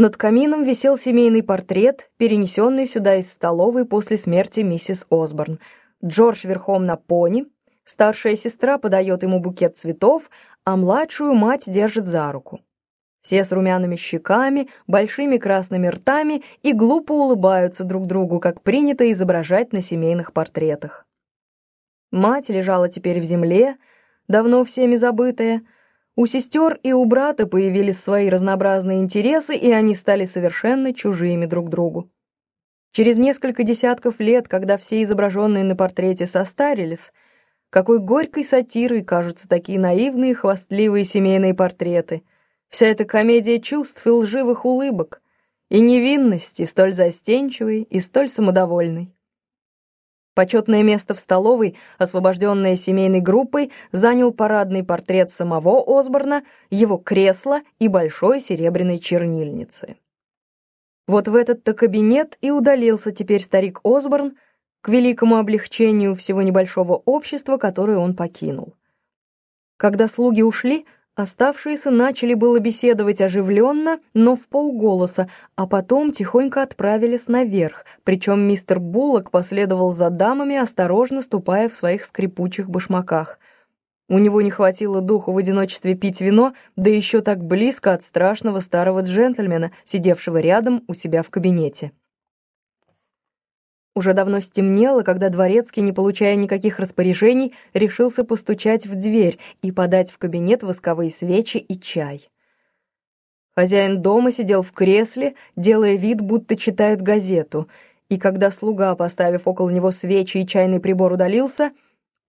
Над камином висел семейный портрет, перенесенный сюда из столовой после смерти миссис Осборн. Джордж верхом на пони, старшая сестра подает ему букет цветов, а младшую мать держит за руку. Все с румяными щеками, большими красными ртами и глупо улыбаются друг другу, как принято изображать на семейных портретах. Мать лежала теперь в земле, давно всеми забытая, у сестер и у брата появились свои разнообразные интересы, и они стали совершенно чужими друг другу. Через несколько десятков лет, когда все изображенные на портрете состарились, какой горькой сатирой кажутся такие наивные, хвастливые семейные портреты. Вся эта комедия чувств и лживых улыбок, и невинности, столь застенчивой и столь самодовольной. Почетное место в столовой, освобожденное семейной группой, занял парадный портрет самого Осборна, его кресло и большой серебряной чернильницы. Вот в этот-то кабинет и удалился теперь старик Осборн к великому облегчению всего небольшого общества, которое он покинул. Когда слуги ушли, Оставшиеся начали было беседовать оживленно, но в полголоса, а потом тихонько отправились наверх, причем мистер Буллок последовал за дамами, осторожно ступая в своих скрипучих башмаках. У него не хватило духу в одиночестве пить вино, да еще так близко от страшного старого джентльмена, сидевшего рядом у себя в кабинете. Уже давно стемнело, когда Дворецкий, не получая никаких распоряжений, решился постучать в дверь и подать в кабинет восковые свечи и чай. Хозяин дома сидел в кресле, делая вид, будто читает газету, и когда слуга, поставив около него свечи и чайный прибор, удалился,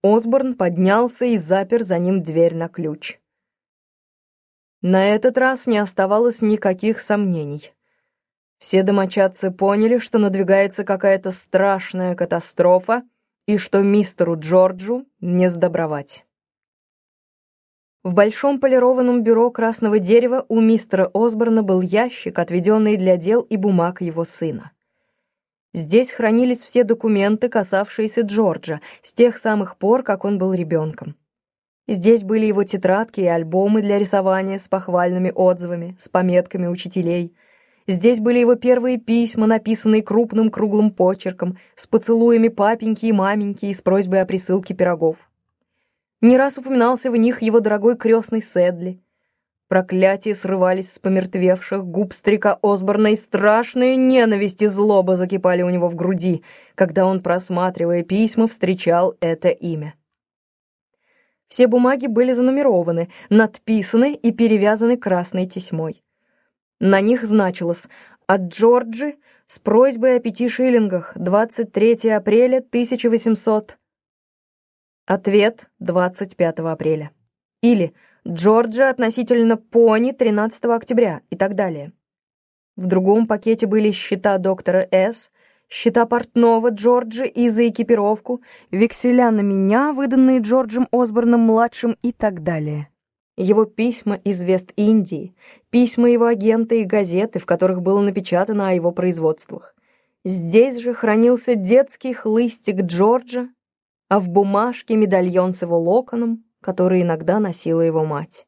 Осборн поднялся и запер за ним дверь на ключ. На этот раз не оставалось никаких сомнений. Все домочадцы поняли, что надвигается какая-то страшная катастрофа и что мистеру Джорджу не сдобровать. В большом полированном бюро красного дерева у мистера Осборна был ящик, отведенный для дел и бумаг его сына. Здесь хранились все документы, касавшиеся Джорджа, с тех самых пор, как он был ребенком. Здесь были его тетрадки и альбомы для рисования с похвальными отзывами, с пометками учителей — Здесь были его первые письма, написанные крупным круглым почерком, с поцелуями папеньки и маменьки и с просьбой о присылке пирогов. Не раз упоминался в них его дорогой крестный Седли. Проклятия срывались с помертвевших губ старика Осборна, и страшная ненависть и злоба закипали у него в груди, когда он, просматривая письма, встречал это имя. Все бумаги были занумерованы, надписаны и перевязаны красной тесьмой. На них значилось «От Джорджи с просьбой о пяти шиллингах 23 апреля 1800». Ответ 25 апреля. Или «Джорджи относительно пони 13 октября» и так далее. В другом пакете были счета доктора С., счета портного Джорджи и за экипировку, векселя на меня, выданные Джорджем Осборном-младшим и так далее его письма из Вест-Индии, письма его агента и газеты, в которых было напечатано о его производствах. Здесь же хранился детский хлыстик Джорджа, а в бумажке медальон с его локоном, который иногда носила его мать.